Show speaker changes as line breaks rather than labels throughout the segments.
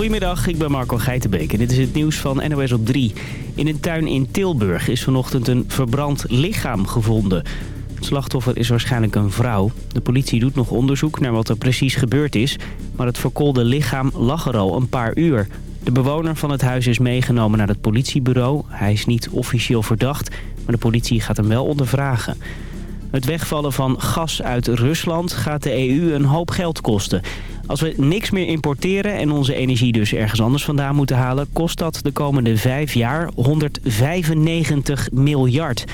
Goedemiddag, ik ben Marco Geitenbeek en dit is het nieuws van NOS op 3. In een tuin in Tilburg is vanochtend een verbrand lichaam gevonden. Het slachtoffer is waarschijnlijk een vrouw. De politie doet nog onderzoek naar wat er precies gebeurd is... maar het verkoolde lichaam lag er al een paar uur. De bewoner van het huis is meegenomen naar het politiebureau. Hij is niet officieel verdacht, maar de politie gaat hem wel ondervragen. Het wegvallen van gas uit Rusland gaat de EU een hoop geld kosten. Als we niks meer importeren en onze energie dus ergens anders vandaan moeten halen... kost dat de komende vijf jaar 195 miljard.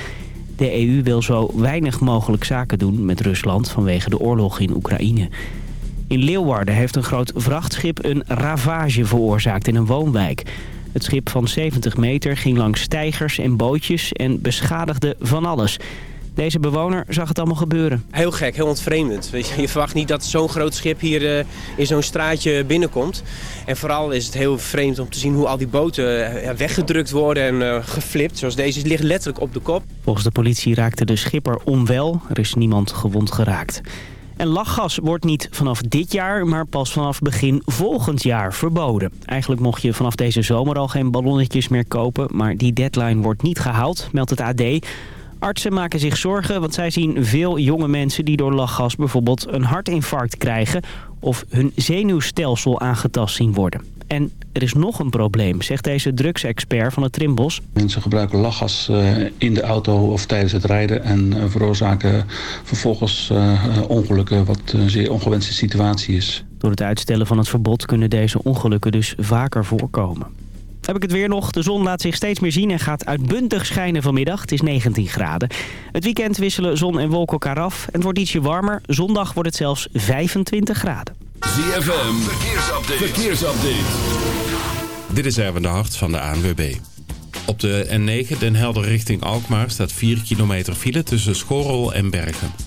De EU wil zo weinig mogelijk zaken doen met Rusland vanwege de oorlog in Oekraïne. In Leeuwarden heeft een groot vrachtschip een ravage veroorzaakt in een woonwijk. Het schip van 70 meter ging langs steigers en bootjes en beschadigde van alles... Deze bewoner zag het allemaal gebeuren.
Heel gek, heel ontvreemdend. Weet je, je verwacht niet dat zo'n groot schip hier uh, in zo'n straatje binnenkomt. En vooral is het heel vreemd om te zien hoe al die boten uh, weggedrukt worden en uh, geflipt. Zoals deze ligt letterlijk op de kop.
Volgens de politie raakte de schipper onwel. Er is niemand gewond geraakt. En lachgas wordt niet vanaf dit jaar, maar pas vanaf begin volgend jaar verboden. Eigenlijk mocht je vanaf deze zomer al geen ballonnetjes meer kopen, maar die deadline wordt niet gehaald, meldt het AD. Artsen maken zich zorgen, want zij zien veel jonge mensen die door lachgas bijvoorbeeld een hartinfarct krijgen of hun zenuwstelsel aangetast zien worden. En er is nog een probleem, zegt deze drugsexpert van het Trimbos.
Mensen gebruiken lachgas in de auto of tijdens het rijden... en veroorzaken vervolgens ongelukken, wat een zeer ongewenste situatie is.
Door het uitstellen van het verbod kunnen deze ongelukken dus vaker voorkomen. Heb ik het weer nog. De zon laat zich steeds meer zien en gaat uitbundig schijnen vanmiddag. Het is 19 graden. Het weekend wisselen zon en wolken elkaar af. En het wordt ietsje warmer. Zondag wordt het zelfs 25 graden.
ZFM, verkeersupdate. verkeersupdate. Dit is Erwin de Hart van de ANWB. Op de N9 Den Helder richting Alkmaar staat 4 kilometer file tussen Schorrel en Bergen.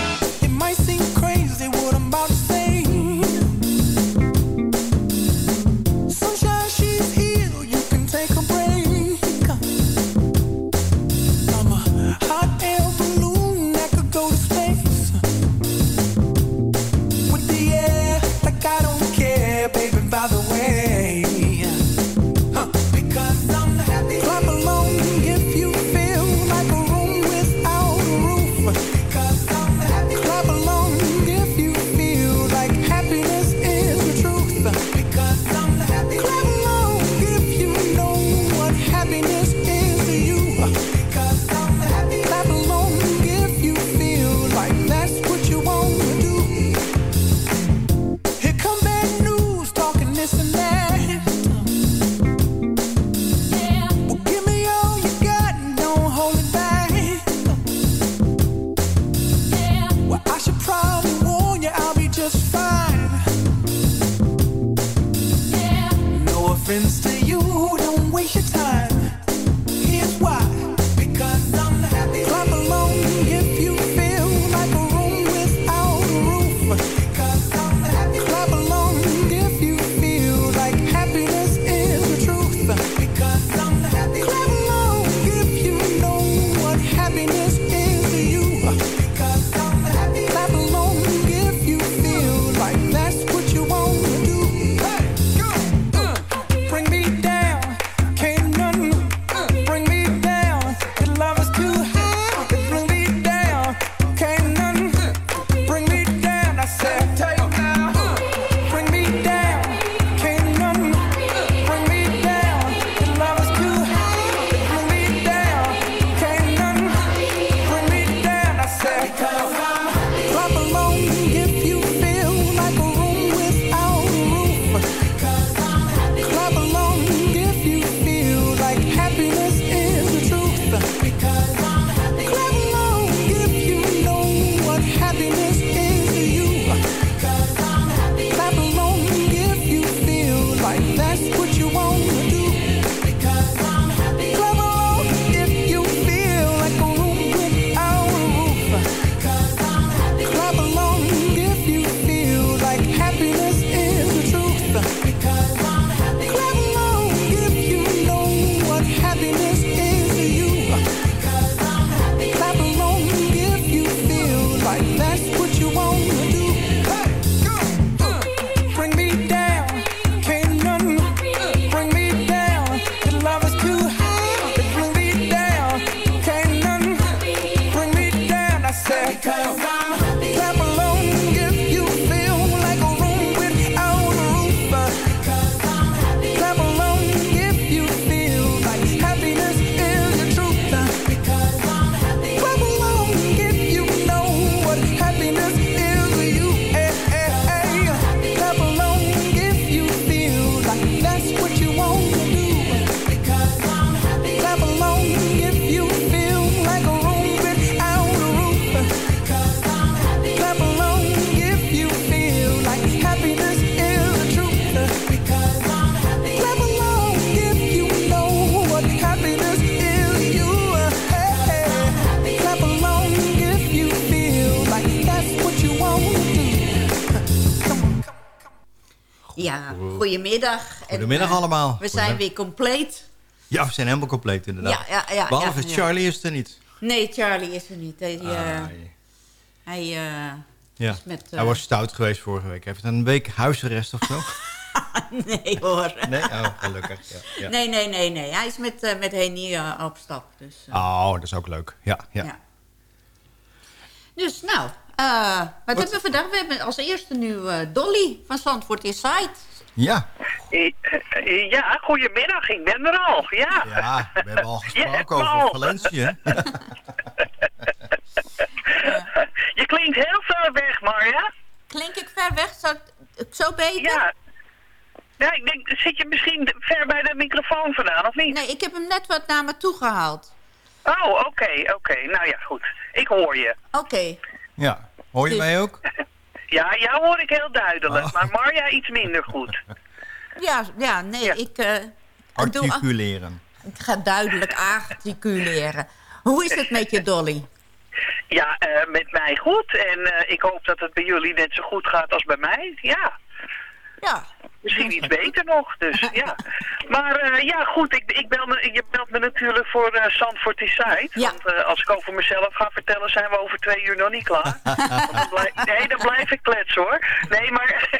Goedemiddag. Eh,
allemaal.
We zijn weer compleet.
Ja, we zijn helemaal compleet inderdaad.
Ja, ja, ja,
Behalve. Charlie is er niet.
Nee, Charlie is er niet. Hij, eh, hij eh,
ja.
met...
Hij was stout geweest vorige week. Heeft hij een week huisarrest of zo?
nee hoor.
nee? Oh, gelukkig. Ja, ja.
Nee, nee, nee, nee. Hij is met, eh met Henny eh, op stap. Dus,
Oh, dat is ook leuk. Ja, ja.
dus nou, eh, wat, hebben we vandaag? We hebben als eerste nu Dolly van Zandvoort Inside.
Ja.
Ja, goedemiddag, ik ben er al. Ja.
Ja, we hebben al gesproken over
Paul.
Valencia.
Je klinkt heel ver weg, Marja.
Klink ik ver weg? Zo, zo beter?
Ja. Ja, ik denk, zit je misschien ver bij de microfoon vandaan, of niet?
Nee, ik heb hem net wat naar me toe gehaald.
Oh, oké, oké. Nou ja, goed. Ik hoor je.
Oké.
Ja. Hoor je mij ook?
Ja, jou hoor ik heel duidelijk,
Oh.
maar Marja iets minder goed.
Ja, ja, nee,
Ja.
ik, eh, ik, doe,
Articuleren.
ik ga duidelijk articuleren. Hoe is het met je, Dolly?
Ja, eh, met mij goed. En eh, ik hoop dat het bij jullie net zo goed gaat als bij mij. Ja.
Ja.
Misschien iets beter nog, dus ja. Maar eh, ja, goed, ik, ik bel me, je belt me natuurlijk voor eh Zandvoort.
Ja.
Want eh, als ik over mezelf ga vertellen, zijn we over twee uur nog niet klaar. Want dan blijf, nee, dan blijf ik kletsen hoor. Nee, maar...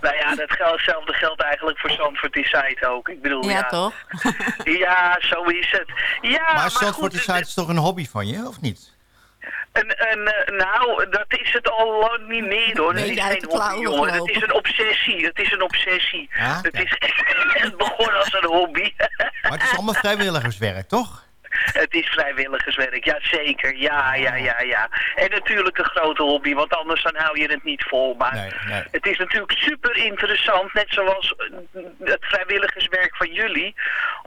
nou ja, dat geldt, hetzelfde geldt eigenlijk voor Zandvoort Inside ook. Ik bedoel,
Ja,
ja.
toch?
Ja, zo is het. Ja, maar,
Maar Zandvoort is toch een hobby van je, of niet?
Een, een, eh, nou, dat is het al lang niet meer hoor. Het
Beetje
is geen hobby, jongen. Het is een obsessie. Het is een obsessie.
Ah,
het, is, het begon als een hobby.
Maar het is allemaal vrijwilligerswerk, toch?
het is vrijwilligerswerk, ja zeker. Ja, ja, ja, ja. En natuurlijk een grote hobby, want anders dan hou je het niet vol. Maar
Nee, nee.
het is natuurlijk super interessant, net zoals het vrijwilligerswerk van jullie,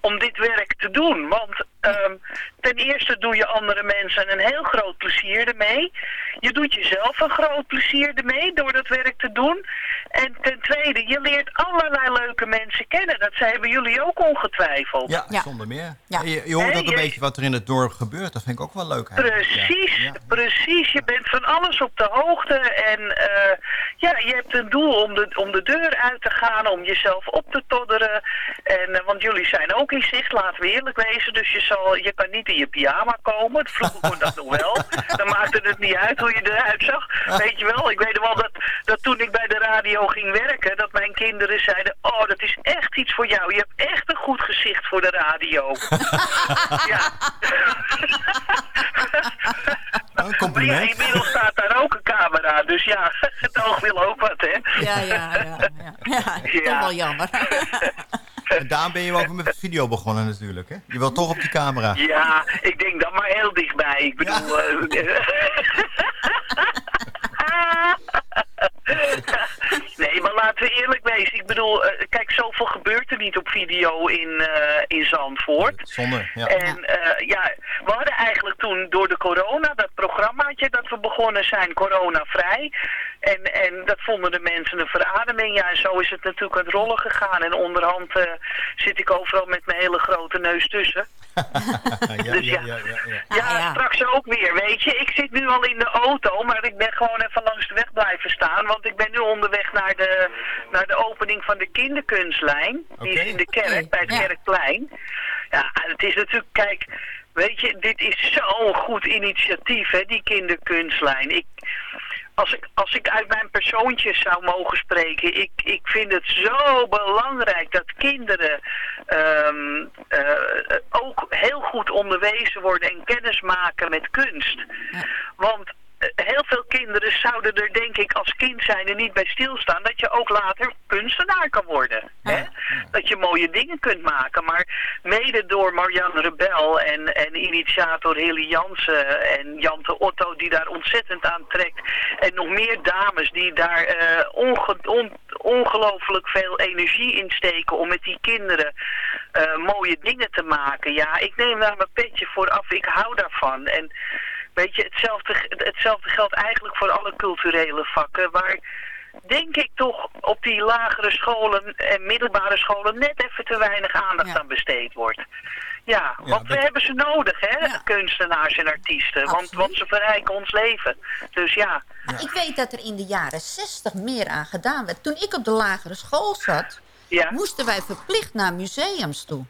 om dit werk te doen. Want ehm, ten eerste doe je andere mensen een heel groot plezier ermee. Je doet jezelf een groot plezier ermee door dat werk te doen. En ten tweede, je leert allerlei leuke mensen kennen. Dat zijn hebben jullie ook ongetwijfeld.
Ja,
Ja.
zonder meer.
Ja.
Je, je hoort
Hey,
ook een
je-
beetje wat er in het dorp gebeurt. Dat vind ik ook wel leuk. eigenlijk.
Precies,
Ja. Ja.
precies. Je bent van alles op de hoogte. En eh, ja, je hebt een doel om de, om de deur uit te gaan, om jezelf op te todderen. En, eh, want jullie zijn ook in zicht, laten we eerlijk wezen. Dus je, je kan niet in je pyjama komen. Vroeger kon dat nog wel. Dan maakte het niet uit hoe je eruit zag. Weet je wel, ik weet wel dat, dat toen ik bij de radio ging werken, dat mijn kinderen zeiden, oh, dat is echt iets voor jou. Je hebt echt een goed gezicht voor de radio. ja.
Oh,
Maar ja, inmiddels staat daar ook een camera, dus ja, het oog wil ook wat, hè?
Ja, ja, ja. Ja, ja.
Ja.
toch wel jammer.
En daarom ben je ook met video begonnen natuurlijk. Hè? Je wilt toch op die camera.
Ja, ik denk dan maar heel dichtbij. Ik bedoel... eh, nee, maar laten we eerlijk wezen. Ik bedoel, eh, kijk, zoveel gebeurt er niet op video in, eh, in Zandvoort.
Zonder, ja.
En eh, ja, we hadden eigenlijk toen door de corona, dat programmaatje dat we begonnen zijn, coronavrij. En, en dat vonden de mensen een verademing. Ja, en zo is het natuurlijk aan het rollen gegaan. En onderhand zit ik overal met mijn hele grote neus tussen.
Ja,
dus
ja,
ja.
ja, ja, ja.
Ja,
Ah, ja.
straks ook weer, weet je. Ik zit nu al in de auto, maar ik ben gewoon even langs de weg blijven staan. Want ik ben nu onderweg naar de, naar de opening van de kinderkunstlijn. Die is in de kerk, bij het
ja.
Kerkplein. Ja, het is natuurlijk, kijk, weet je, dit is zo'n goed initiatief, hè, die kinderkunstlijn. Ik, als ik, als ik uit mijn persoontjes zou mogen spreken, ik, ik vind het zo belangrijk dat kinderen ehm, eh, ook heel goed onderwezen worden en kennis maken met kunst. Want heel veel kinderen zouden er denk ik als kind zijn er niet bij stilstaan dat je ook later kunstenaar kan worden. Hè? Dat je mooie dingen kunt maken. Maar mede door Marianne Rebel en, en initiator Hilly Jansen en Jante Otto die daar ontzettend aan trekt. En nog meer dames die daar eh, onge on- ongelooflijk veel energie in steken om met die kinderen eh, mooie dingen te maken. Ja, ik neem daar mijn petje voor af. Ik hou daarvan. En Weet je, hetzelfde, hetzelfde geldt eigenlijk voor alle culturele vakken. Waar denk ik toch op die lagere scholen en middelbare scholen net even te weinig aandacht aan besteed wordt. Ja, want we hebben ze nodig, hè, kunstenaars en artiesten. Want, want ze verrijken ons leven. Dus ja.
Ik weet dat er in de jaren 60 meer aan gedaan werd. Toen ik op de lagere school zat, moesten wij verplicht naar museums toe.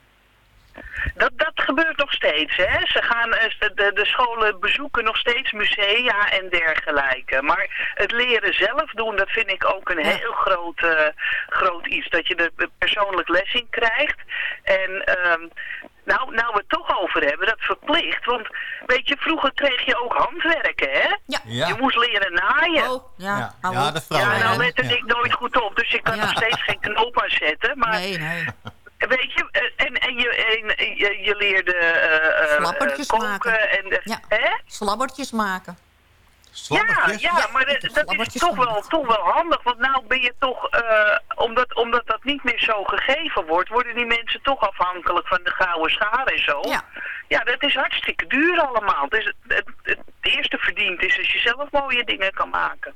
Dat, dat gebeurt nog steeds. Hè? Ze gaan, eh, de, de scholen bezoeken nog steeds musea en dergelijke. Maar het leren zelf doen, dat vind ik ook een heel groot, uh, groot iets. Dat je er persoonlijk les in krijgt. En um, nou, nou we het toch over hebben, dat verplicht. Want weet je, vroeger kreeg je ook handwerken, hè?
Ja.
Je moest leren naaien.
Oh, ja.
Ja, ja de vrouwen.
Ja, nou lette ik nooit goed op, dus ik kan nog steeds geen knoop aan zetten. Maar
Nee, nee.
Weet je, eh, en, en, je, en je, je leerde uh, koken
maken.
en
Ja.
hè?
Slabbertjes maken.
Ja, ja, maar dat, dat is
slabbertjes
toch wel, toch wel handig. Want nou ben je toch, eh, omdat, omdat dat niet meer zo gegeven wordt, worden die mensen toch afhankelijk van de gouden schaar en zo.
Ja.
Ja, dat is hartstikke duur allemaal. Dus het, het, het eerste verdiend is als je zelf mooie dingen kan maken.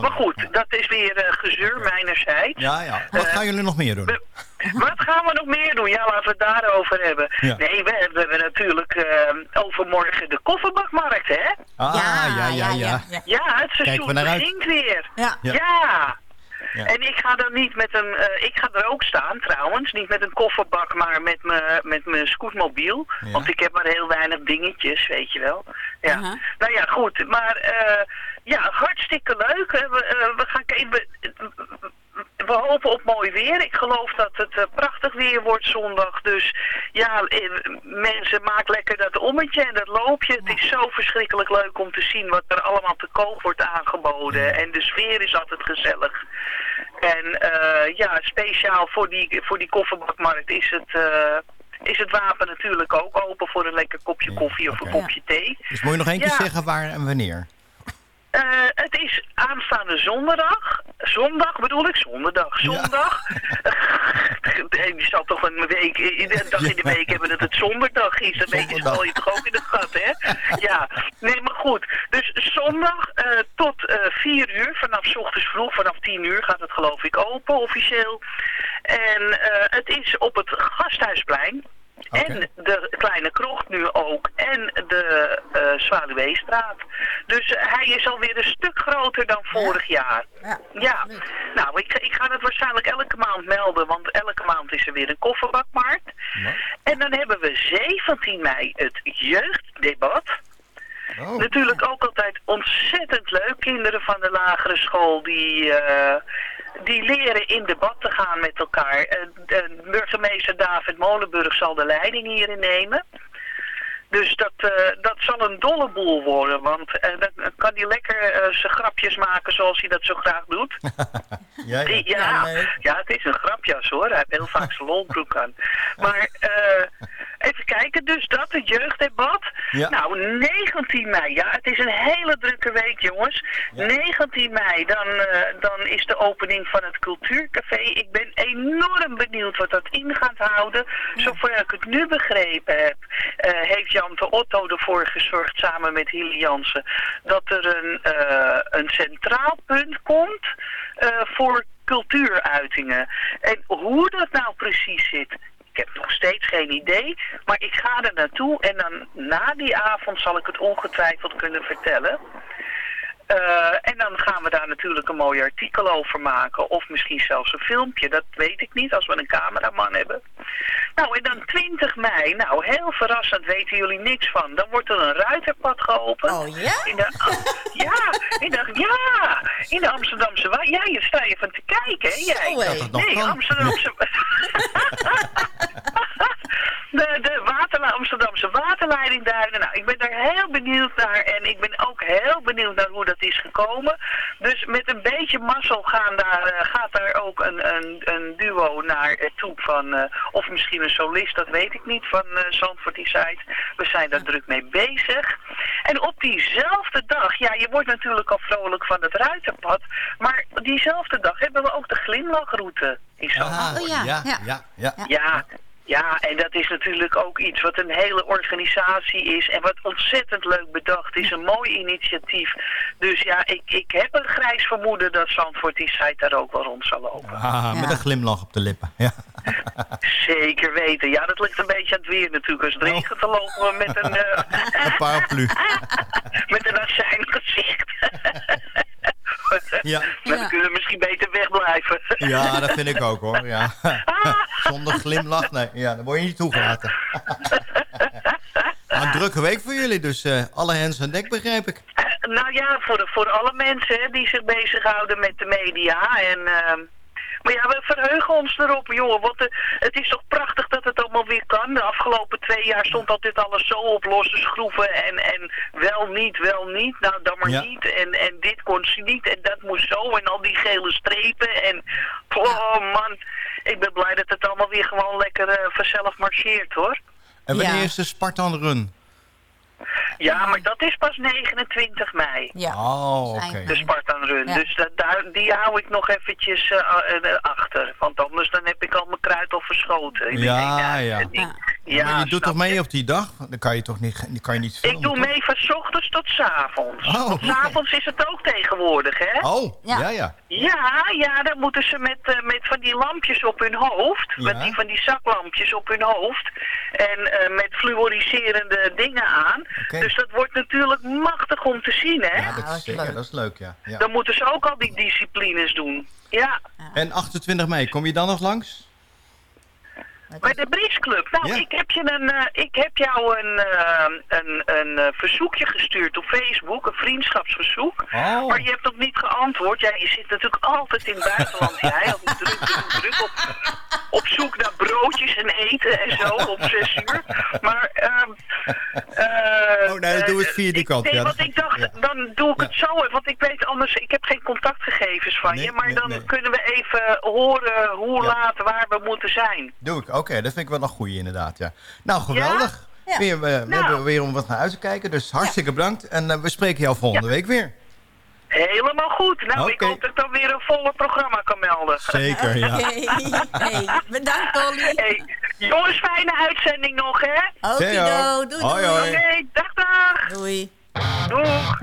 Maar goed, dat is weer gezeur mijnerzijds.
Ja, ja. Wat gaan jullie nog meer doen?
we- Wat gaan we nog meer doen? Ja, laten we het daarover hebben.
Ja.
Nee, we hebben, we hebben natuurlijk eh, overmorgen de kofferbakmarkt, hè?
Ah, ja, ja, ja.
Ja, het seizoen begint weer.
Ja.
Ja.
Ja.
Ja.
En ik ga dan niet met een, eh, ik ga er ook staan trouwens, niet met een kofferbak, maar met mijn met mijn scootmobiel.
Ja.
Want ik heb maar heel weinig dingetjes, weet je wel. Ja. Nou ja, goed, maar eh, ja, hartstikke leuk. hè. We, eh, we gaan kijken, we, we hopen op mooi weer. Ik geloof dat het eh, prachtig weer wordt zondag. Dus ja, eh, mensen, maak lekker dat ommetje en dat loopje. Het is zo verschrikkelijk leuk om te zien wat er allemaal te koop wordt aangeboden. En de sfeer is altijd gezellig. En eh, ja, speciaal voor die, voor die kofferbakmarkt is het... eh, is het wapen natuurlijk ook open voor een lekker kopje koffie of een kopje thee.
Dus moet je nog één keer
Ja.
zeggen waar en wanneer?
Eh, het is aanstaande zondag. Zondag bedoel ik, zondag. Zondag. Eh, je zal toch een week, een dag in de week hebben dat het zondag is. Dan weet je, val je toch ook in de gat, hè? Ja, nee, maar goed. Dus zondag eh, tot eh 4 uur, vanaf ochtends vroeg, vanaf 10 uur gaat het geloof ik open officieel. En het is op het Gasthuisplein. En de kleine krocht nu ook. En de eh Zwaluweestraat. Dus eh, hij is alweer een stuk groter dan vorig jaar.
Ja.
Ja. Nou, ik, ik ga het waarschijnlijk elke maand melden. Want elke maand is er weer een kofferbakmarkt. En dan hebben we 17 mei het jeugddebat.
Oh.
Natuurlijk ook altijd ontzettend leuk. Kinderen van de lagere school die, eh, die leren in debat te gaan met elkaar. Eh, de burgemeester David Molenburg zal de leiding hierin nemen. Dus dat, eh, dat zal een dolle boel worden, want eh, dan kan hij lekker eh, zijn grapjes maken zoals hij dat zo graag doet.
Ja, ja.
ja,
nee.
ja, het is een grapjas hoor. Hij heeft heel vaak zijn lolbroek aan. Maar eh, even kijken, dus dat, het jeugddebat.
Ja.
Nou, 19 mei, ja, het is een hele drukke week jongens. 19 mei, dan, eh, dan is de opening van het Cultuurcafé. Ik ben enorm benieuwd wat dat in gaat houden. Zover ik het nu begrepen heb, eh, heeft Jan de Otto ervoor gezorgd samen met Hilly Jansen dat er een, eh, een centraal punt komt voor cultuuruitingen. En hoe dat nou precies zit, heb nog steeds geen idee. Maar ik ga er naartoe en dan na die avond zal ik het ongetwijfeld kunnen vertellen. Eh, en dan gaan we daar natuurlijk een mooi artikel over maken. Of misschien zelfs een filmpje, dat weet ik niet, als we een cameraman hebben. Nou, en dan 20 mei, nou heel verrassend, weten jullie niks van. Dan wordt er een ruiterpad geopend.
Oh ja?
In de, ja, in de, ja, in de Amsterdamse Ja, je sta je van te kijken, hè jij?
Zo, hé. Dat
het nog
nee. Amsterdamse... De, de waterla- Amsterdamse waterleidingduinen. Nou, ik ben daar heel benieuwd naar. En ik ben ook heel benieuwd naar hoe dat is gekomen. Dus met een beetje mazzel gaan daar, eh, gaat daar ook een, een, een duo naar eh, toe van... eh, of misschien een solist, dat weet ik niet, van eh Zandvoort die site. We zijn daar druk mee bezig. En op diezelfde dag, ja, je wordt natuurlijk al vrolijk van het ruiterpad. Maar diezelfde dag hebben we ook de glimlachroute in Zandvoort.
Ah,
Oh, ja,
ja,
ja.
ja, ja.
Ja, Ja, en dat is natuurlijk ook iets wat een hele organisatie is en wat ontzettend leuk bedacht is. Een mooi initiatief. Dus ja, ik, ik heb een grijs vermoeden dat Zandvoort die site daar ook wel rond zal lopen.
Ah, met een glimlach op de lippen. Ja.
Zeker weten. Ja, dat ligt een beetje aan het weer natuurlijk. Als het regent, dan lopen we met een, eh,
Een paraplu.
met een azijn gezicht.
Ja.
Maar dan kunnen we misschien beter wegblijven.
ja, dat vind ik ook hoor. Ja. Zonder glimlach, nee. Ja, dan word je niet toegelaten. Nou, een drukke week voor jullie, dus eh, alle hens aan dek begrijp ik.
Eh, nou ja, voor, voor alle mensen hè, die zich bezighouden met de media. En, ehm, maar ja, we verheugen ons erop, joh. Want eh, het is toch prachtig dat het allemaal weer kan. De afgelopen twee jaar stond altijd alles zo op losse schroeven. En, en wel niet, wel niet. Nou, dan maar
Ja.
niet. En, en dit kon ze niet. En dat moest zo. En al die gele strepen. En oh man, ik ben blij dat het allemaal weer gewoon lekker eh, vanzelf marcheert, hoor.
En wanneer
Ja.
is de Spartan Run?
Ja, maar dat is pas 29 mei.
Ja.
Oh, oké.
De Spartan Run.
Ja.
Dus dat, daar, die hou ik nog eventjes eh, eh, achter. Want anders dan heb ik al mijn kruid al verschoten. Ik
Ja,
denk,
ja.
die-
Ja.
ja,
maar je doet toch mee
je?
op die dag? Dan kan je toch niet, kan je niet filmen,
Ik doe
toch?
mee van 's ochtends tot 's avonds.
Oh,
's avonds is het ook tegenwoordig, hè?
Oh, ja,
Ja.
ja.
Ja, ja, dan moeten ze met, eh, met van die lampjes op hun hoofd.
Ja.
Met die, van die zaklampjes op hun hoofd. En eh, met fluoriserende dingen aan. Dus dat wordt natuurlijk machtig om te zien, hè?
Ja, dat is zeker,
leuk.
dat is leuk, ja. ja.
Dan moeten ze ook al die disciplines doen. Ja.
En 28 mei, kom je dan nog langs?
Bij de Briesclub. Nou,
Ja.
ik, heb je een, eh, ik heb jou een, eh, een, een eh, verzoekje gestuurd op Facebook, een vriendschapsverzoek.
Oh.
Maar je hebt nog niet geantwoord. Ja, je zit natuurlijk altijd in het buitenland. Jij had druk, druk, druk op, op zoek naar broodjes en eten en zo op zes uur. Maar, ehm eh,
Oh, nee, we het via die
ik-
kant,
Nee,
ja.
want ik dacht,
Ja.
dan doe ik het zo. Want ik weet anders, ik heb geen contactgegevens van
Nee,
je. Maar
nee,
dan kunnen we even horen hoe
Ja.
laat, waar we moeten zijn.
Doe ik, oké, dat vind ik wel een goeie inderdaad, ja. Nou, geweldig.
Ja?
Weer, eh, we
Nou.
hebben weer om wat naar uit te kijken, dus hartstikke bedankt. En eh, we spreken jou volgende week weer.
Helemaal goed. Nou, ik
Oké.
hoop dat ik dan weer een volle programma kan melden.
Zeker, ja.
Oké. Hey, bedankt, Dolly.
Hey, jongens, fijne uitzending nog, hè?
Okido. Doei,
Hoi,
doei.
Oké, dag, dag.
Doei.
Doeg.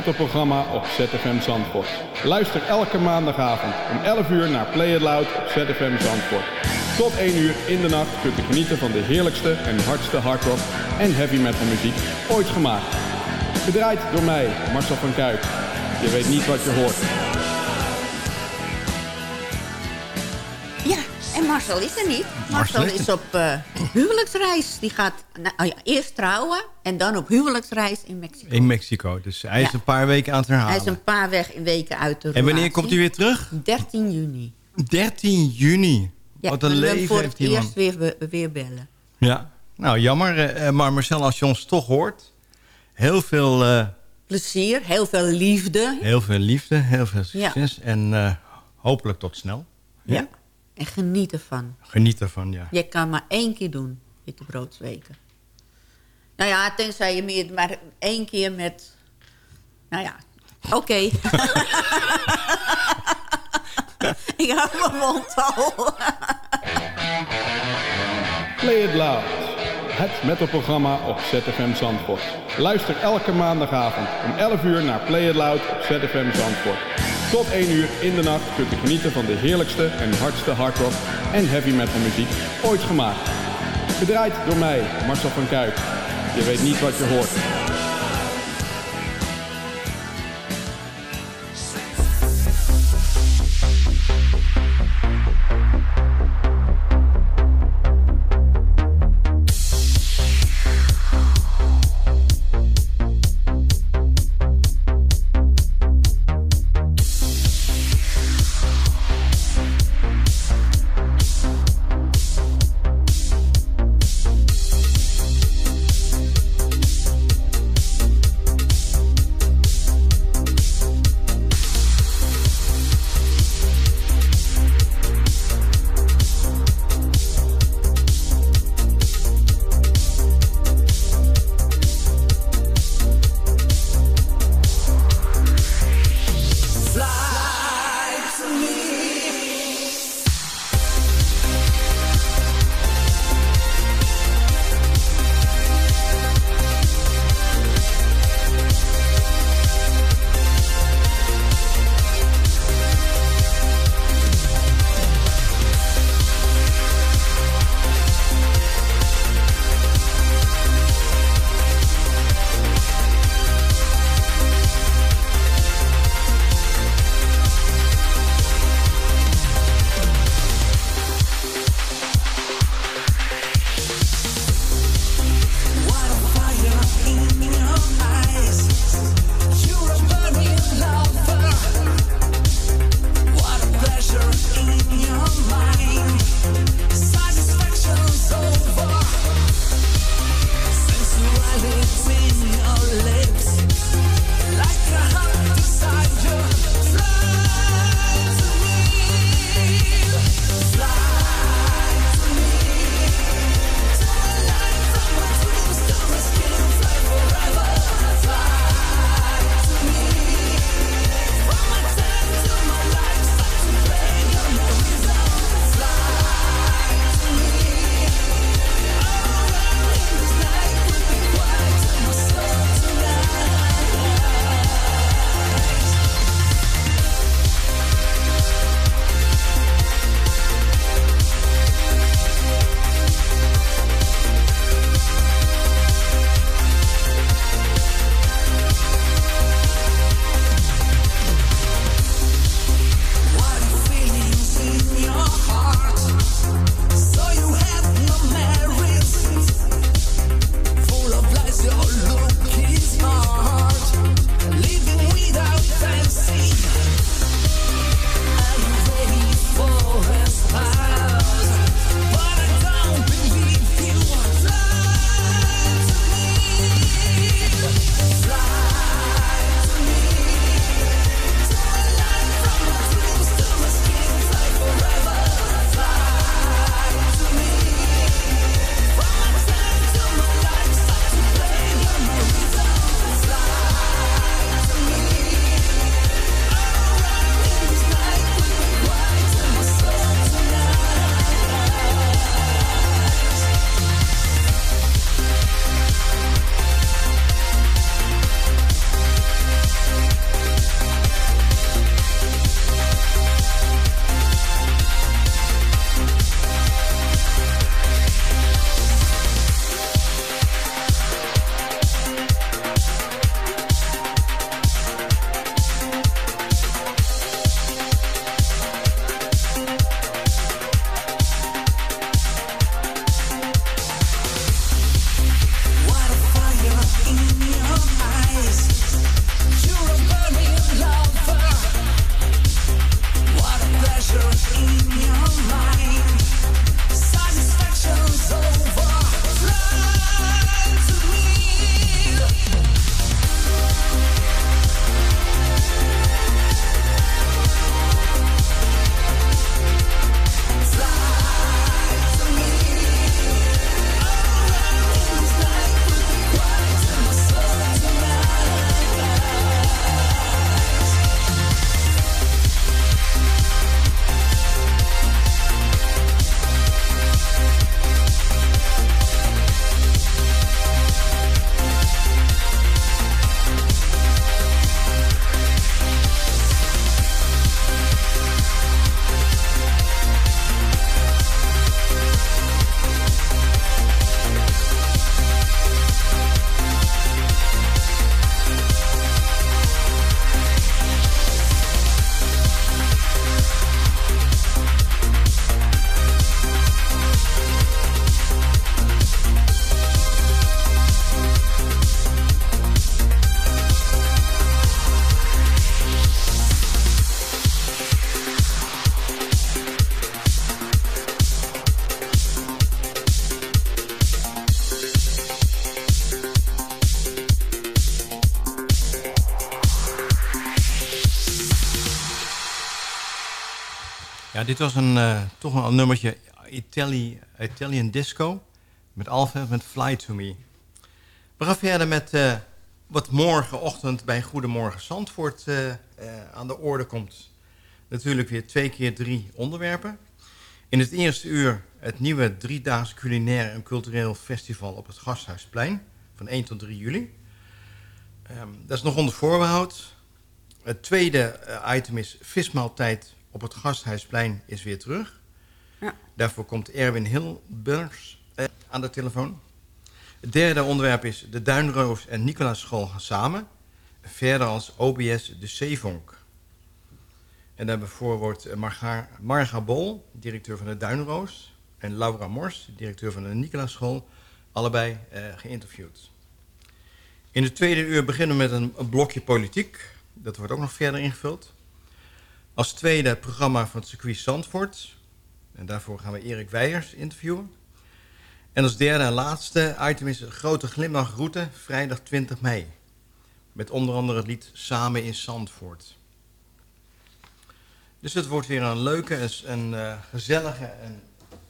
Het metalprogramma op ZFM Zandvoort. Luister elke maandagavond om 11 uur naar Play It Loud ZFM Zandvoort. Tot 1 uur in de nacht kunt u genieten van de heerlijkste en hardste hardrock en heavy metal muziek ooit gemaakt. Gedraaid door mij, Marcel van Kuip. Je weet niet wat je hoort.
Marcel is er niet. Marcel
is
is op eh, huwelijksreis. Die gaat nou, oh ja, eerst trouwen en dan op huwelijksreis in Mexico.
In Mexico. Dus hij is een paar weken aan het herhalen.
Hij is een paar weg weken uit de
En wanneer
relatie.
komt hij weer terug?
13 juni.
13 juni.
Ja,
Wat een
hem
leven
voor
heeft
het
die man.
eerst weer, weer, bellen.
Ja. Nou, jammer. eh, eh, maar Marcel, als je ons toch hoort... heel veel,
Plezier, heel veel liefde.
heel veel liefde, heel veel succes. En hopelijk tot snel.
Ja. En geniet ervan.
Geniet ervan, ja.
Je kan maar één keer doen, witte broodsweken. Nou ja, tenzij je meer, maar één keer met... Nou ja, oké. Ik hou mijn mond al.
Play It Loud. Het metalprogramma op ZFM Zandvoort. Luister elke maandagavond om 11 uur naar Play It Loud op ZFM Zandvoort. Tot 1 uur in de nacht kunt u genieten van de heerlijkste en hardste hardrock en heavy metal muziek ooit gemaakt. Gedraaid door mij, Marcel van Kuip. Je weet niet wat je hoort.
Dit was een, uh, toch een nummertje Itali Italian Disco. Met Alpha met Fly To Me. We gaan verder met uh, wat morgenochtend bij Goedemorgen Zandvoort uh, aan de orde komt. Natuurlijk weer twee keer drie onderwerpen. In het eerste uur het nieuwe driedaagse culinair en cultureel festival op het Gasthuisplein. Van 1 tot 3 juli. Um, dat is nog onder voorbehoud. Het tweede item is vismaaltijd op het Gasthuisplein is weer terug. Ja. Daarvoor komt Erwin Hilbers eh, aan de telefoon. Het derde onderwerp is de Duinroos en Nicolaas School gaan samen. Verder als OBS de Zeevonk. En daarvoor wordt Marga, Marga Bol, directeur van de Duinroos... en Laura Mors, directeur van de Nicolaas School... allebei eh, geïnterviewd. In het tweede uur beginnen we met een blokje politiek. Dat wordt ook nog verder ingevuld. Als tweede programma van het circuit Zandvoort. En daarvoor gaan we Erik Weijers interviewen. En als derde en laatste item is een grote glimlachroute, vrijdag 20 mei. Met onder andere het lied Samen in Zandvoort. Dus het wordt weer een leuke en uh, gezellige en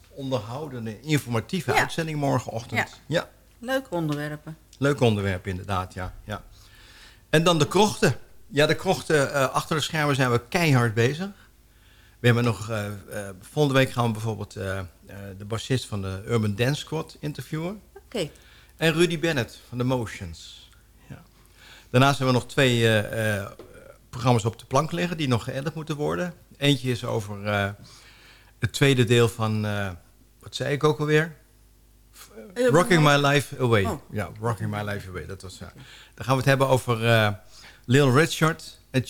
onderhoudende, informatieve uitzending morgenochtend. Ja.
ja. Leuke onderwerpen.
Leuke onderwerpen, inderdaad, ja. ja. En dan de krochten. Ja, de krochten, uh, achter de schermen zijn we keihard bezig. We hebben nog, uh, uh, volgende week gaan we bijvoorbeeld de bassist van de Urban Dance Squad interviewen.
Oké.
En Rudy Bennett van The Motions. Ja. Daarnaast hebben we nog twee programma's op de plank liggen die nog geëdit moeten worden. Eentje is over het tweede deel van, wat zei ik ook alweer? Rocking My Life Away. Oh. Ja, Rocking My Life Away. Dat was, Dan gaan we het hebben over Lil Richard en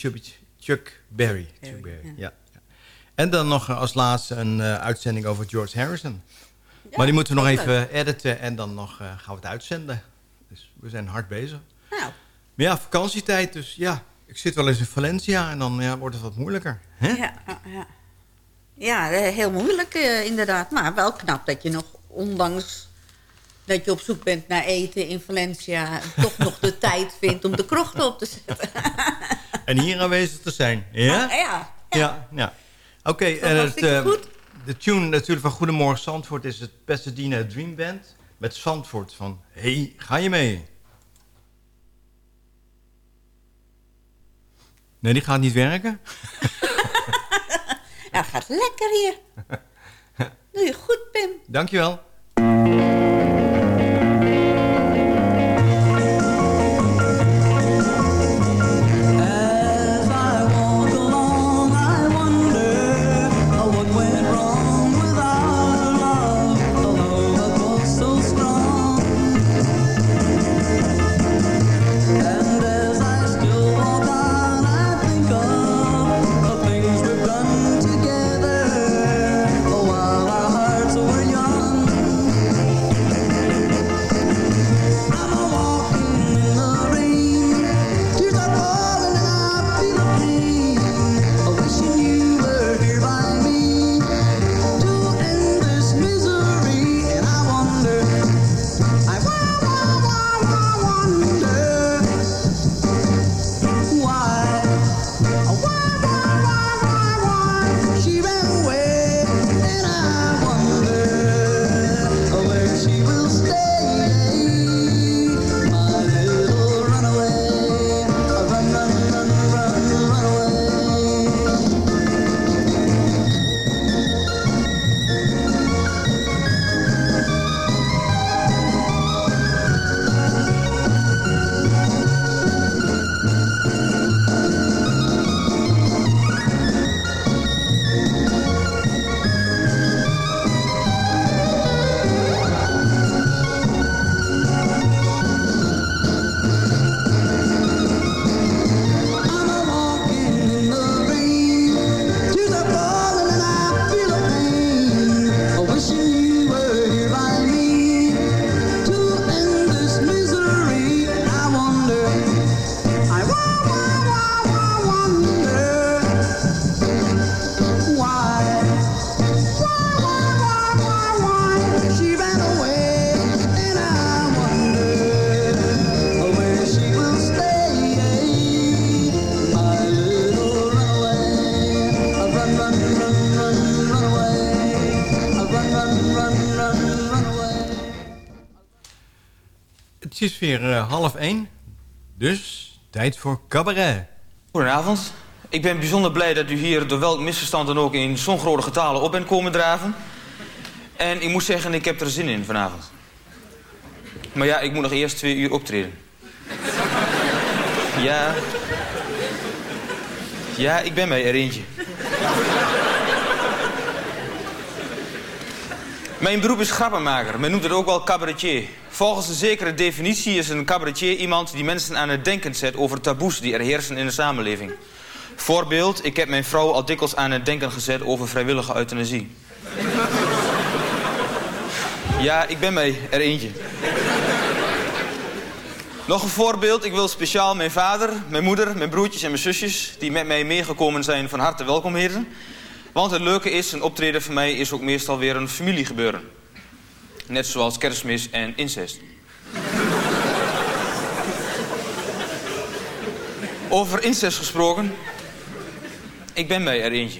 Chuck Berry. Chuck Berry. Ja. ja. En dan nog als laatste een uh, uitzending over George Harrison. Ja, maar die moeten we nog even editen en dan nog uh, gaan we het uitzenden. Dus we zijn hard bezig.
Nou.
Maar ja, vakantietijd, dus ja, ik zit wel eens in Valencia en dan ja, wordt het wat moeilijker. Hè?
Ja, ja. ja, heel moeilijk uh, inderdaad. Maar wel knap dat je nog, ondanks dat je op zoek bent naar eten in Valencia... toch nog de tijd vindt om de krochten op te zetten.
en hier aanwezig te zijn, ja?
Ah, ja.
Ja, ja. Oké, en het, uh, de tune natuurlijk van Goedemorgen Zandvoort... is het Pasadena Dream Band met Zandvoort van... Hey, ga je mee? Nee, die gaat niet werken.
ja, gaat lekker hier. Doe je goed, Pim.
Dankjewel. Precies weer uh, half één. Dus tijd voor cabaret.
Goedenavond. Ik ben bijzonder blij dat u hier door welk misverstand dan ook in zo'n grote getalen op bent komen draven. En ik moet zeggen, ik heb er zin in vanavond. Maar ja, ik moet nog eerst twee uur optreden. Ja. Ja, ik ben mij er eentje. Mijn beroep is grappenmaker. Men noemt het ook wel cabaretier. Volgens een zekere definitie is een cabaretier iemand die mensen aan het denken zet over taboes die er heersen in de samenleving. Voorbeeld, ik heb mijn vrouw al dikwijls aan het denken gezet over vrijwillige euthanasie. Ja, ik ben mij er eentje. Nog een voorbeeld. Ik wil speciaal mijn vader, mijn moeder, mijn broertjes en mijn zusjes... die met mij meegekomen zijn, van harte welkom heten. Want het leuke is, een optreden voor mij is ook meestal weer een familiegebeuren. Net zoals kerstmis en incest. Over incest gesproken. Ik ben mij er eentje.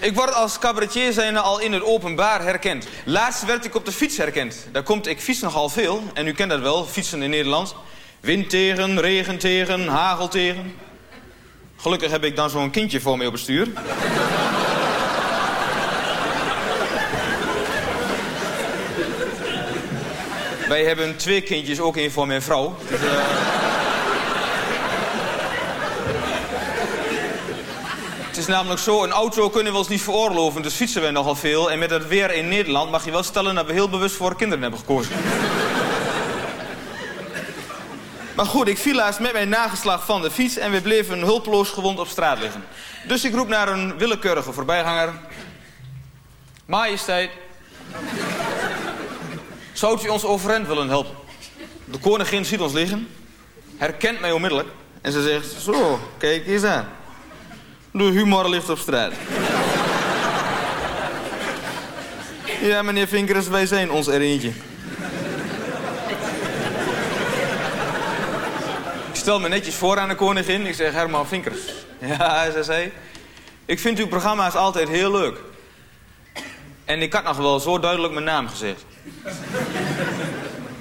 Ik word als cabaretier zijnde al in het openbaar herkend. Laatst werd ik op de fiets herkend. Daar komt, ik fiets nogal veel. En u kent dat wel, fietsen in Nederland. Wind tegen, regen tegen, hagel tegen. Gelukkig heb ik dan zo'n kindje voor mij op het stuur. Wij hebben twee kindjes, ook één voor mijn vrouw. Dus, uh... Het is namelijk zo, een auto kunnen we ons niet veroorloven, dus fietsen wij nogal veel. En met het weer in Nederland mag je wel stellen dat we heel bewust voor kinderen hebben gekozen. Maar goed, ik viel laatst met mijn nageslag van de fiets en we bleven hulpeloos gewond op straat liggen. Dus ik roep naar een willekeurige voorbijganger. Majesteit, zou u ons overeind willen helpen? De koningin ziet ons liggen, herkent mij onmiddellijk en ze zegt... Zo, kijk eens aan. De humor ligt op straat. Ja, meneer Vinkers, wij zijn ons er eentje. Stel me netjes voor aan de koningin. Ik zeg, Herman Vinkers. Ja, ze zei... Ik vind uw programma's altijd heel leuk. En ik had nog wel zo duidelijk mijn naam gezegd.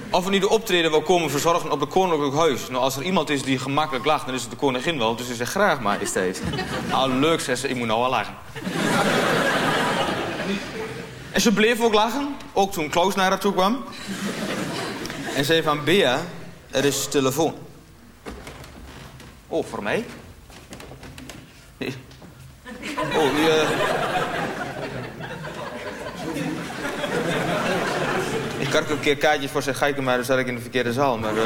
Of we nu de optreden wil komen verzorgen op het koninklijk huis. Nou, als er iemand is die gemakkelijk lacht, dan is het de koningin wel. Dus ze zegt graag majesteit. Nou, leuk, zegt ze. Ik moet nou wel lachen. en ze bleef ook lachen. Ook toen Klaus naar haar toe kwam. En zei van, Bea, er is telefoon. Oh, voor mij? Oh, die... Uh... Ik had ook een keer kaartjes voor zijn geiken, maar dan zat ik in de verkeerde zaal. Maar, uh...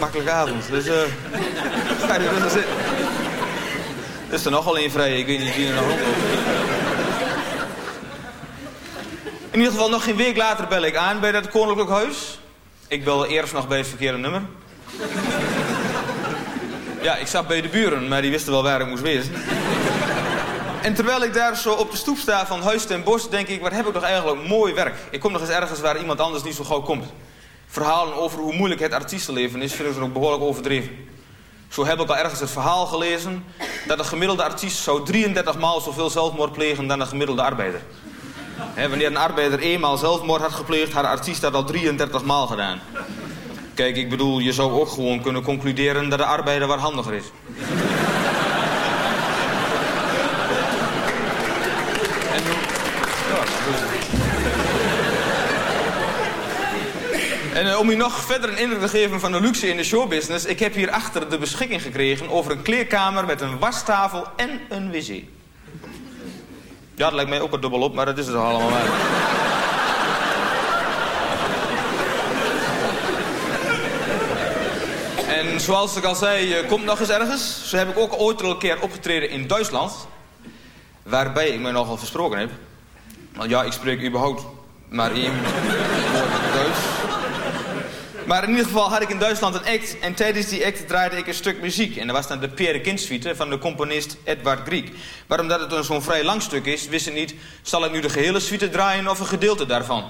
Makkelijke avond, dus... Uh... Je rustig zitten. Er is er nogal één vrij, ik weet niet wie er nog rondloopt. In ieder geval, nog geen week later bel ik aan bij dat koninklijk huis. Ik belde eerst nog bij het verkeerde nummer. Ja, ik zat bij de buren, maar die wisten wel waar ik moest wezen. En terwijl ik daar zo op de stoep sta van Huis ten Bos, denk ik, wat heb ik toch eigenlijk mooi werk. Ik kom nog eens ergens waar iemand anders niet zo gauw komt. Verhalen over hoe moeilijk het artiestenleven is, vind ik er ook behoorlijk overdreven. Zo heb ik al ergens het verhaal gelezen dat een gemiddelde artiest zou 33 maal zoveel zelfmoord plegen dan een gemiddelde arbeider. Wanneer een arbeider eenmaal zelfmoord had gepleegd, had de artiest dat al 33 maal gedaan. Kijk, ik bedoel, je zou ook gewoon kunnen concluderen dat de arbeider wat handiger is. en, uh, om u nog verder een indruk te geven van de luxe in de showbusiness... ik heb hier achter de beschikking gekregen over een kleerkamer met een wastafel en een wc. Ja, dat lijkt mij ook een dubbel op, maar dat is het allemaal maar. En zoals ik al zei, je komt nog eens ergens. Zo heb ik ook ooit al een keer opgetreden in Duitsland. Waarbij ik me nogal versproken heb. Want ja, ik spreek überhaupt maar één woord Duits. Maar in ieder geval had ik in Duitsland een act. En tijdens die act draaide ik een stuk muziek. En dat was dan de Pierre Kindsuite van de componist Edward Grieg. Maar omdat het zo'n vrij lang stuk is, wist ik niet... zal ik nu de gehele suite draaien of een gedeelte daarvan?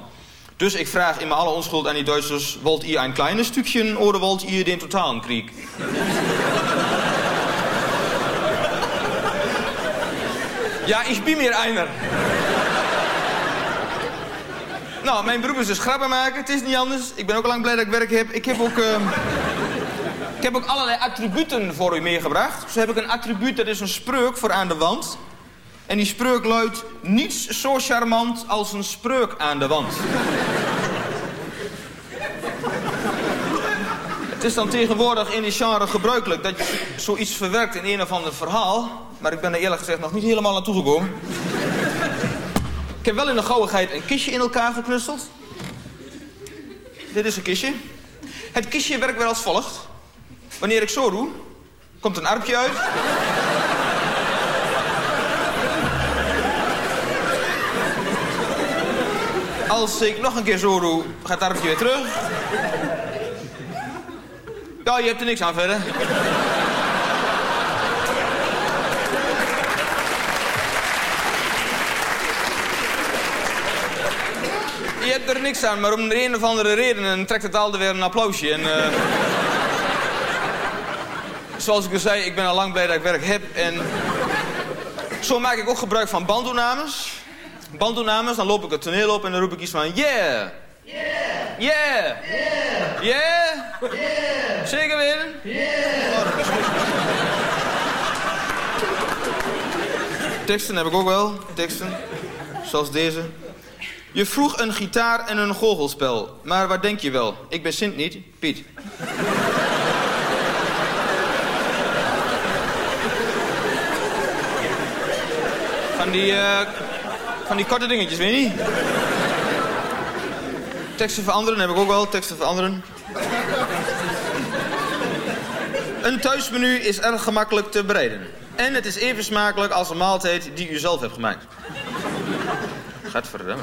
Dus ik vraag in mijn alle onschuld aan die Duitsers... wollt ihr een kleine stukje oder wollt ihr den totalen Krieg? Ja, ik ben meer einer. Nou, mijn beroep is dus grappen maken. Het is niet anders. Ik ben ook al lang blij dat ik werk heb. Ik heb ook... ehm, ik heb ook allerlei attributen voor u meegebracht. Zo heb ik een attribuut, dat is een spreuk voor aan de wand. En die spreuk luidt... Niets zo charmant als een spreuk aan de wand. Het is dan tegenwoordig in die genre gebruikelijk dat je zoiets verwerkt in een of ander verhaal. Maar ik ben er eerlijk gezegd nog niet helemaal naartoe gekomen. Ik heb wel in de gauwigheid een kistje in elkaar geknutseld. Dit is een kistje. Het kistje werkt weer als volgt. Wanneer ik zo doe, komt een armpje uit. Als ik nog een keer zo doe, gaat het armpje weer terug. Ja, je hebt er niks aan verder. Je hebt er niks aan, maar om de een of andere reden trekt het altijd weer een applausje. En, eh, zoals ik al zei, ik ben al lang blij dat ik werk heb. En zo maak ik ook gebruik van bandopnames. Bandopnames, dan loop ik het toneel op en dan roep ik iets van... Yeah! Yeah! Yeah! Yeah! Zeker weten? Teksten heb ik ook wel. Teksten. Zoals deze. Je vroeg een gitaar en een goochelspel. Maar waar denk je wel? Ik ben Sint niet, Piet. Van die, eh, van die korte dingetjes, weet je niet? Teksten veranderen heb ik ook wel. Teksten veranderen. Een thuismenu is erg gemakkelijk te bereiden. En het is even smakelijk als een maaltijd die u zelf hebt gemaakt. Gadverdamme.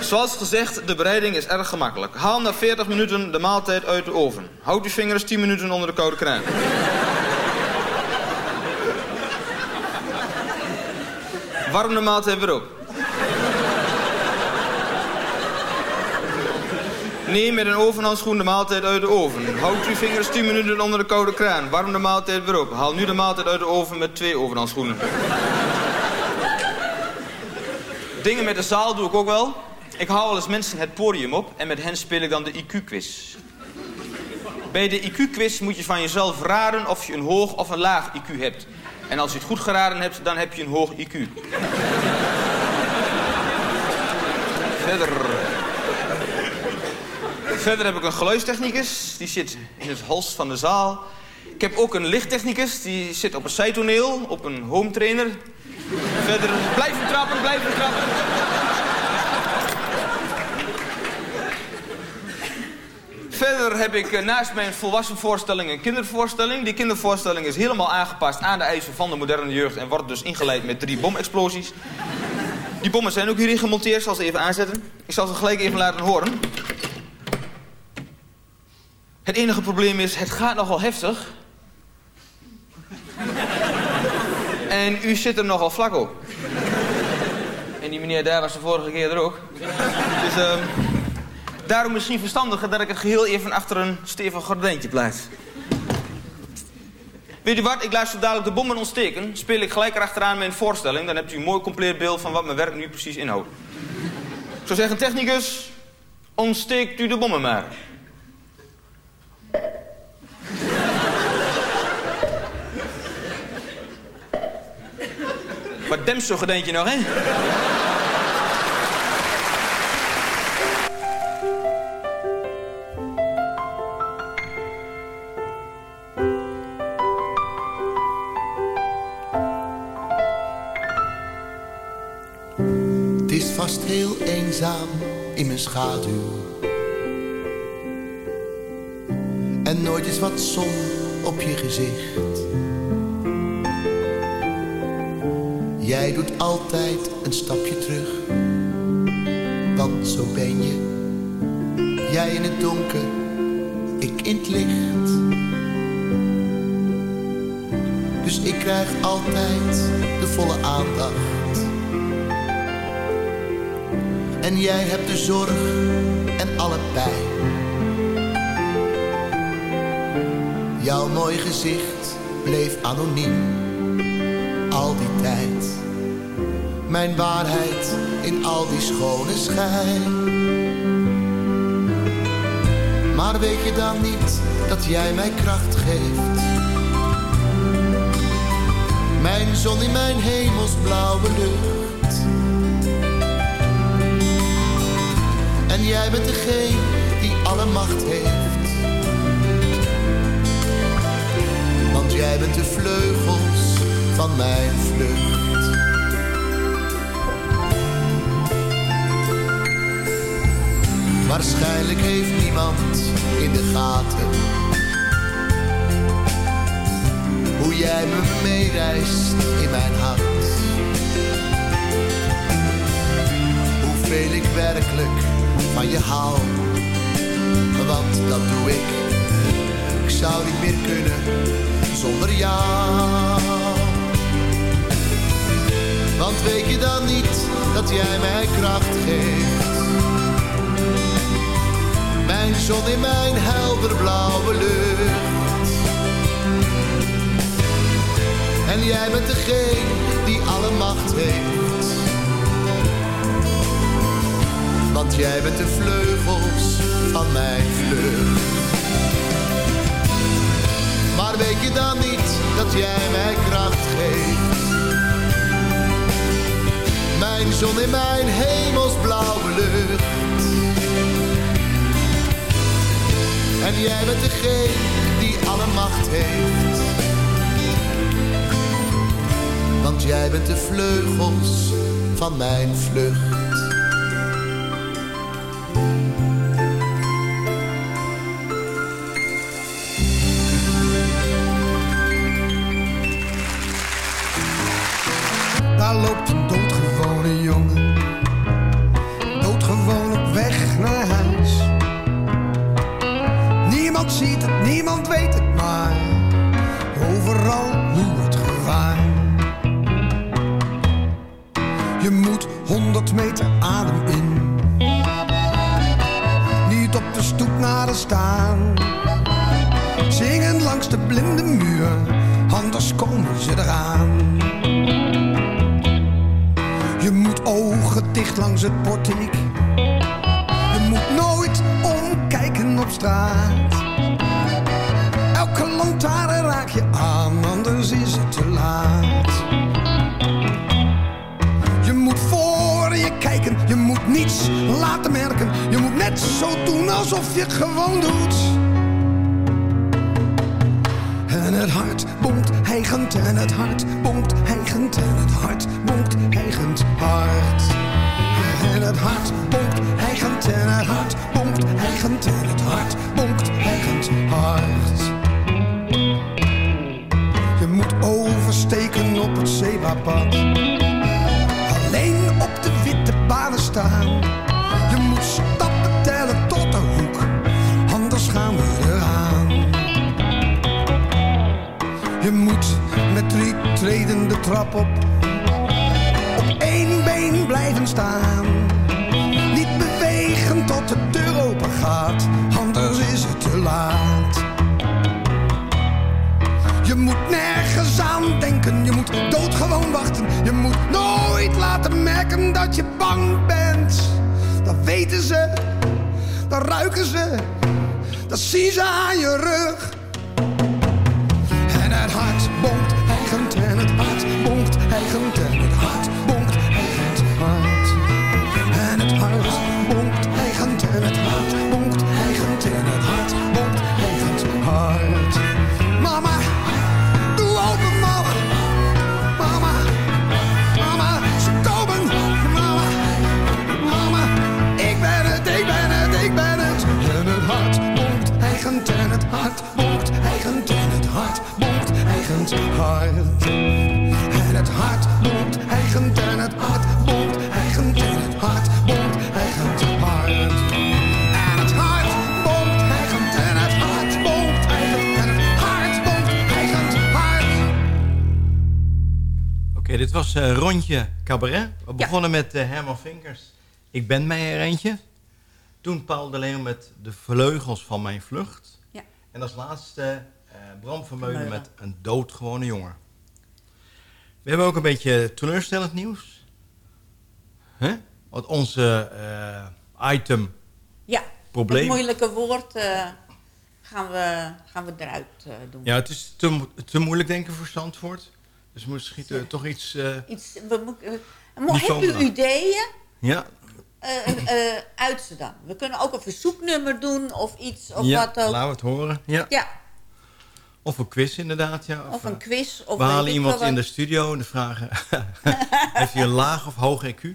Zoals gezegd, de bereiding is erg gemakkelijk. Haal na 40 minuten de maaltijd uit de oven. Houd uw vingers 10 minuten onder de koude kraan. Warm de maaltijd weer op. Neem met een ovenhandschoen de maaltijd uit de oven. Houd uw vingers 10 minuten onder de koude kraan. Warm de maaltijd weer op. Haal nu de maaltijd uit de oven met twee ovenhandschoenen. Dingen met de zaal doe ik ook wel. Ik hou wel eens mensen het podium op en met hen speel ik dan de IQ-quiz. Bij de IQ-quiz moet je van jezelf raden of je een hoog of een laag IQ hebt. En als je het goed geraden hebt, dan heb je een hoog IQ. Verder. Verder heb ik een geluidstechnicus, die zit in het hals van de zaal. Ik heb ook een lichttechnicus, die zit op een zijtoneel, op een home trainer. Verder, blijven trappen, blijven trappen. Verder heb ik eh, naast mijn volwassen voorstelling een kindervoorstelling. Die kindervoorstelling is helemaal aangepast aan de eisen van de moderne jeugd... en wordt dus ingeleid met drie bomexplosies. Die bommen zijn ook hierin gemonteerd, zal ze even aanzetten. Ik zal ze gelijk even laten horen. Het enige probleem is, het gaat nogal heftig. En u zit er nogal vlak op. En die meneer daar was de vorige keer er ook. Dus ehm daarom misschien verstandiger dat ik het geheel even achter een stevig gordijntje plaats. Weet u wat, ik luister dadelijk de bommen ontsteken. Speel ik gelijk erachteraan mijn voorstelling. Dan hebt u een mooi compleet beeld van wat mijn werk nu precies inhoudt. Ik zou zeggen, technicus, ontsteekt u de bommen maar. Wat dempt zo'n gedeentje nog, hè?
Het is vast heel eenzaam in mijn schaduw. En nooit is wat zon op je gezicht. Jij doet altijd een stapje terug. Want zo ben je. Jij in het donker, ik in het licht. Dus ik krijg altijd de volle aandacht. En jij hebt de zorg en alle pijn. Jouw mooi gezicht bleef anoniem. Mijn waarheid in al die schone schijn. Maar weet je dan niet dat jij mij kracht geeft? Mijn zon in mijn hemelsblauwe lucht. En jij bent degene die alle macht heeft. Want jij bent de vleugels van mijn vlucht. Waarschijnlijk heeft niemand in de gaten hoe jij me meereist in mijn hart. Hoeveel ik werkelijk van je hou, want dat doe ik. Ik zou niet meer kunnen zonder jou. Want weet je dan niet dat jij mij kracht geeft? Mijn zon in mijn helderblauwe lucht. En jij bent degene die alle macht heeft. Want jij bent de vleugels van mijn vlucht. Maar weet je dan niet dat jij mij kracht geeft? Mijn zon in mijn hemelsblauwe lucht. En jij bent degene die alle macht heeft. Want jij bent de vleugels van mijn vlucht.
Hart bonkt hijgend en het hart bonkt hijgend hard. En het hart bonkt hijgend en het hart bonkt hijgend en het hart bonkt hijgend hard. Je moet oversteken op het zebrapad. Alleen op de witte banen staan. Je moet stappen tellen tot de hoek, anders gaan we eraan. Je moet met drie treden de trap op. Op één been blijven staan. Niet bewegen tot de deur open gaat, anders is het te laat. Je moet nergens aan denken, je moet doodgewoon wachten. Je moet nooit laten merken dat je bang bent. Dat weten ze, dat ruiken ze, dat zien ze aan je rug. En het hart bonkt hijgend en het hart en het hart bonkt hijgend hard. En het hart bonkt hijgend en het hart en het hart bonkt hijgend hard.
Oké, dit was eh, Rondje Cabaret. We begonnen met eh, Herman Vinkers. Ik ben mij er eentje. Toen Paul de Leeuw met De Vleugels van Mijn Vlucht.
Ja.
En als laatste Bram Vermeulen met Een Doodgewone Jongen. We hebben ook een beetje teleurstellend nieuws. hè? Wat onze eh, item
Ja,
probleem.
het moeilijke woord eh, gaan, we, gaan we eruit eh, doen.
Ja, het is te, te moeilijk denken voor Zandvoort. Dus misschien eh, toch iets... eh,
Iets, we moeten, eh, u ideeën?
ja,
eh eh, uit ze dan. We kunnen ook een verzoeknummer doen of iets of
ja
wat ook.
laten we het horen. Ja.
Ja,
Of een quiz inderdaad. Ja.
of een quiz. Of
we halen iemand in de
wat.
studio en de vragen... heeft hij een laag of hoog IQ?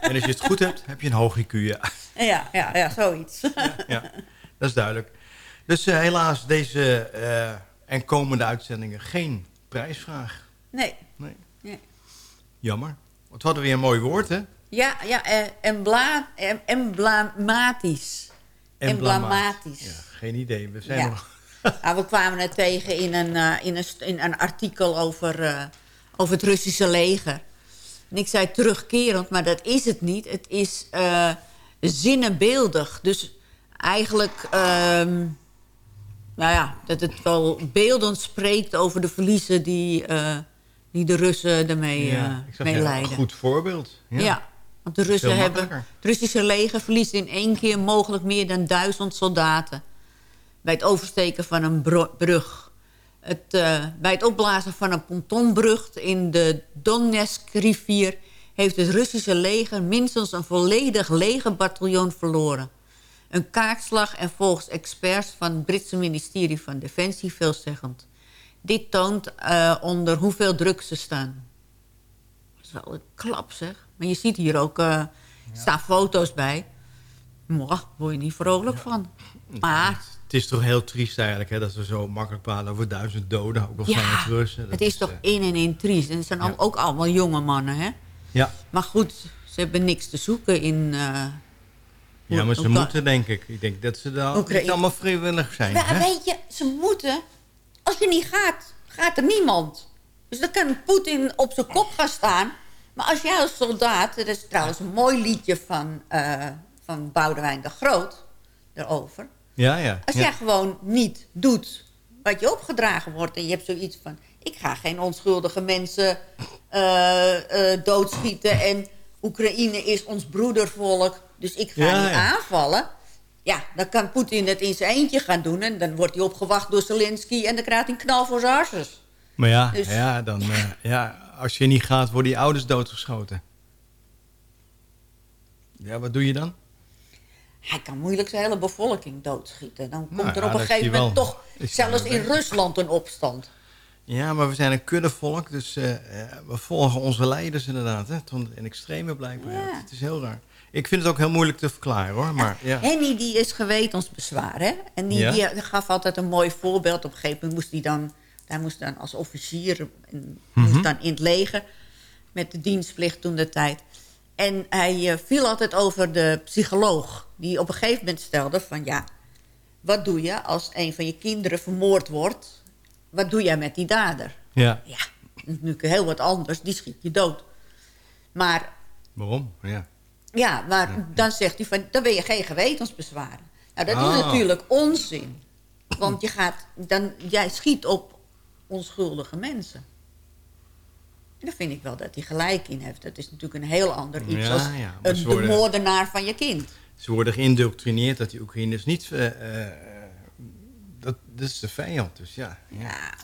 en als je het goed hebt, heb je een hoog IQ, ja.
Ja, ja, ja, zoiets.
ja. Dat is duidelijk. Dus eh, helaas deze eh, en komende uitzendingen geen prijsvraag.
Nee.
Nee.
Nee.
Jammer. Want we hadden weer een mooi woord, hè?
Ja, ja eh, embla, em- emblematisch. Emblematisch.
Ja, geen idee. We zijn nog...
Nou, we kwamen het tegen in een, eh, in een, in een artikel over, eh, over het Russische leger. En ik zei terugkerend, maar dat is het niet. Het is eh zinnenbeeldig. Dus eigenlijk, ehm, nou ja, dat het wel beeldend spreekt over de verliezen die, die de Russen ermee
Ja, ik
mee
zeggen,
leiden.
Een goed voorbeeld. Ja.
Ja. want de Russen hebben, het Russische leger verliest in één keer mogelijk meer dan duizend soldaten. Bij het oversteken van een brug. Het, eh, bij het opblazen van een pontonbrug in de Donetsk-rivier... heeft het Russische leger minstens een volledig legerbataljon verloren. Een kaakslag en volgens experts van het Britse ministerie van Defensie veelzeggend. Dit toont eh, onder hoeveel druk ze staan. Dat is wel een klap, zeg. Maar je ziet hier ook, eh staan foto's bij. Mwah, word je niet vrolijk van. Maar
Het is toch heel triest eigenlijk, hè, dat we zo makkelijk praten over duizend doden. Ook al zijn
ja,
het Russen.
Het is toch
eh,
één en één triest. En het zijn ook allemaal jonge mannen, hè?
ja.
Maar goed, ze hebben niks te zoeken in... eh,
ja, maar ze moeten, denk ik. Ik denk dat ze daar
Oekraïne.
niet allemaal vrijwillig zijn. Hè?
weet je, ze moeten... Als je niet gaat, gaat er niemand. Dus dan kan Poetin op zijn kop gaan staan. Maar als jij als soldaat... Dat is trouwens een mooi liedje van, eh van Boudewijn de Groot... erover.
Ja, ja.
Als
ja.
jij gewoon niet doet wat je opgedragen wordt... en je hebt zoiets van... ik ga geen onschuldige mensen eh, eh, doodschieten... en Oekraïne is ons broedervolk, dus ik ga
Ja,
niet
ja.
aanvallen... Ja, dan kan Poetin het in zijn eentje gaan doen... en dan wordt hij opgewacht door Zelensky... en dan krijgt hij een knal voor zijn harses.
Maar ja,
Dus-
ja, dan, eh, ja, als je niet gaat, worden je ouders doodgeschoten. Ja, wat doe je dan?
Hij kan moeilijk zijn hele bevolking doodschieten. Dan komt
Nou
er
ja,
op een gegeven moment
wel-
toch...
is
zelfs in
weg.
Rusland een opstand.
Ja, maar we zijn een kuddevolk, dus eh, eh, we volgen onze leiders inderdaad. Hè, tot in extreme blijkbaar. Ja. Het is heel raar. Ik vind het ook heel moeilijk te verklaren hoor. Maar ja.
Henny die is gewetensbezwaar, hè? En die,
Ja.
die gaf altijd een mooi voorbeeld. Op een gegeven moment moest hij dan... Hij moest dan als officier... en
Mhm.
moest dan in het leger... met de dienstplicht toen de tijd. En hij eh, viel altijd over de psycholoog... die op een gegeven moment stelde van... ja, wat doe je als een van je kinderen vermoord wordt? Wat doe jij met die dader?
ja.
Ja, natuurlijk heel wat anders. Die schiet je dood. Maar
Waarom? Ja.
ja, maar dan zegt hij van, dan ben je geen gewetensbezwaren. Nou, dat is
Ah.
natuurlijk onzin. Want je gaat, dan, jij schiet op onschuldige mensen. En daar vind ik wel dat hij gelijk in heeft. Dat is natuurlijk een heel ander iets
Ja,
als
ja, maar
een,
ze
de
worden-
moordenaar van je kind.
Ze worden geïndoctrineerd dat die Oekraïners niet... eh, eh, dat, dat is de vijand, dus ja. Ja,
Ja,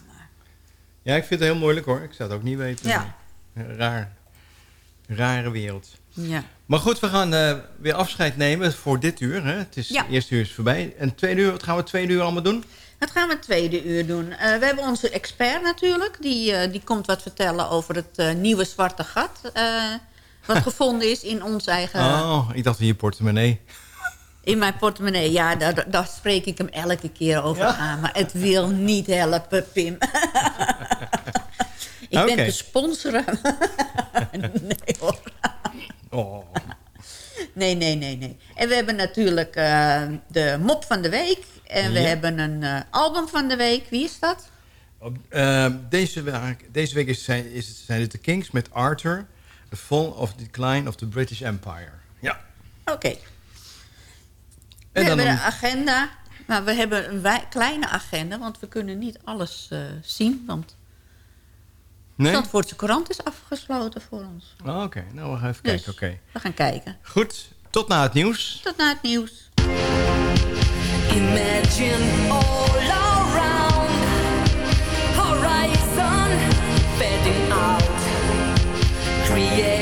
ja ik vind het heel moeilijk hoor. Ik zou het ook niet weten.
Ja.
Raar. Rare wereld.
ja.
Maar goed, we gaan eh, weer afscheid nemen voor dit uur. Hè? Het is,
Ja.
Eerste uur is voorbij. En tweede uur, wat gaan we tweede uur allemaal doen?
Dat gaan we het tweede uur doen. Eh, we hebben onze expert natuurlijk. Die, eh, die komt wat vertellen over het eh, nieuwe zwarte gat. wat gevonden is in ons eigen...
Oh, ik dacht in je portemonnee.
In mijn portemonnee, ja, daar, daar spreek ik hem elke keer over
Ja?
aan. Maar het wil niet helpen, Pim. ik ben te sponsoren. nee hoor.
Oh.
Nee, nee, nee, nee. En we hebben natuurlijk de mop van de week. En we hebben een eh, album van de week. Wie is dat?
Eh, deze week, deze week is, zijn, het de Kings met Arthur. The Fall of the Decline of the British Empire. Ja.
Oké. We hebben
een
agenda. Maar we hebben een kleine agenda. Want we kunnen niet alles eh, zien. Want
Nee?
de krant is afgesloten voor ons.
Oh, oké, nou we gaan even
dus
kijken.
We gaan kijken.
Goed, tot na het nieuws.
Tot na het nieuws.
yeah